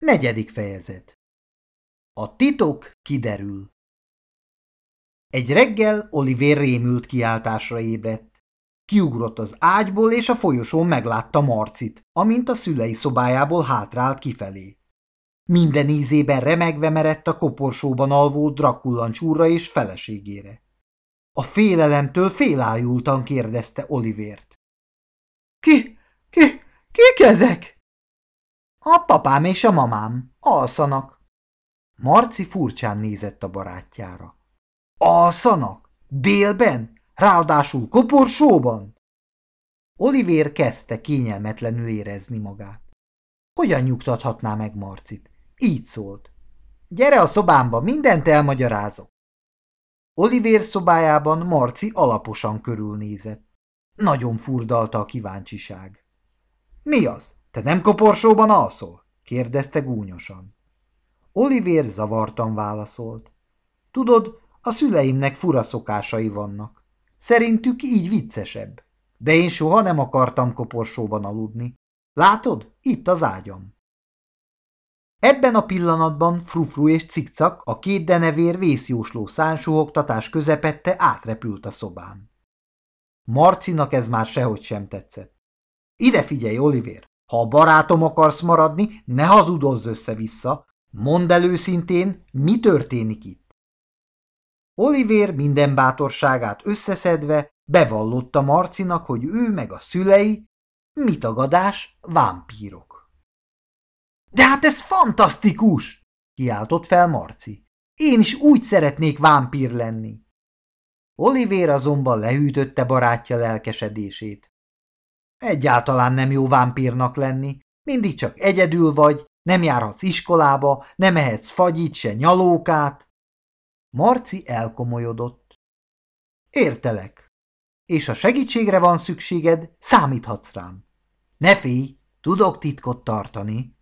Negyedik fejezet A titok kiderül Egy reggel Oliver rémült kiáltásra ébredt. Kiugrott az ágyból, és a folyosón meglátta Marcit, amint a szülei szobájából hátrált kifelé. Minden ízében remegve merett a koporsóban alvó Drakullancsúra és feleségére. A félelemtől félájultan kérdezte Olivért. – Ki, ki, kik ezek? A papám és a mamám. Alszanak. Marci furcsán nézett a barátjára. Alszanak? Délben? Ráadásul koporsóban? Olivér kezdte kényelmetlenül érezni magát. Hogyan nyugtathatná meg Marcit? Így szólt. Gyere a szobámba, mindent elmagyarázok. Olivér szobájában Marci alaposan körülnézett. Nagyon furdalta a kíváncsiság. Mi az? Te nem koporsóban alszol? kérdezte gúnyosan. Olivér zavartan válaszolt. Tudod, a szüleimnek fura szokásai vannak. Szerintük így viccesebb. De én soha nem akartam koporsóban aludni. Látod? Itt az ágyam. Ebben a pillanatban Frufru és Cikcak, a két denevér vészjósló szánsuhogtatás közepette átrepült a szobán. Marcinak ez már sehogy sem tetszett. Ide figyelj, Oliver! Ha a barátom akarsz maradni, ne hazudozz össze-vissza. Mondd el mi történik itt. Oliver minden bátorságát összeszedve bevallotta Marcinak, hogy ő meg a szülei, mit tagadás, vámpírok. De hát ez fantasztikus! kiáltott fel Marci. Én is úgy szeretnék vámpír lenni. Oliver azonban lehűtötte barátja lelkesedését. Egyáltalán nem jó vámpírnak lenni, mindig csak egyedül vagy, nem járhatsz iskolába, nem ehetsz fagyit se nyalókát. Marci elkomolyodott. Értelek, és ha segítségre van szükséged, számíthatsz rám. Ne félj, tudok titkot tartani.